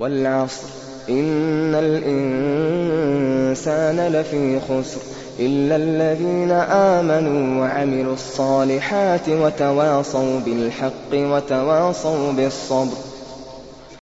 وَالْعَصْرِ. إِنَّ الْإِنسَانَ لَفِي خُسْرٍ. إِلَّا الَّذِينَ آمَنُوا وَعَمِلُوا الصَّالِحَاتِ وَتَوَاصَوْا بِالْحَقِّ وَتَوَاصَوْا بِالصَّبْرِ.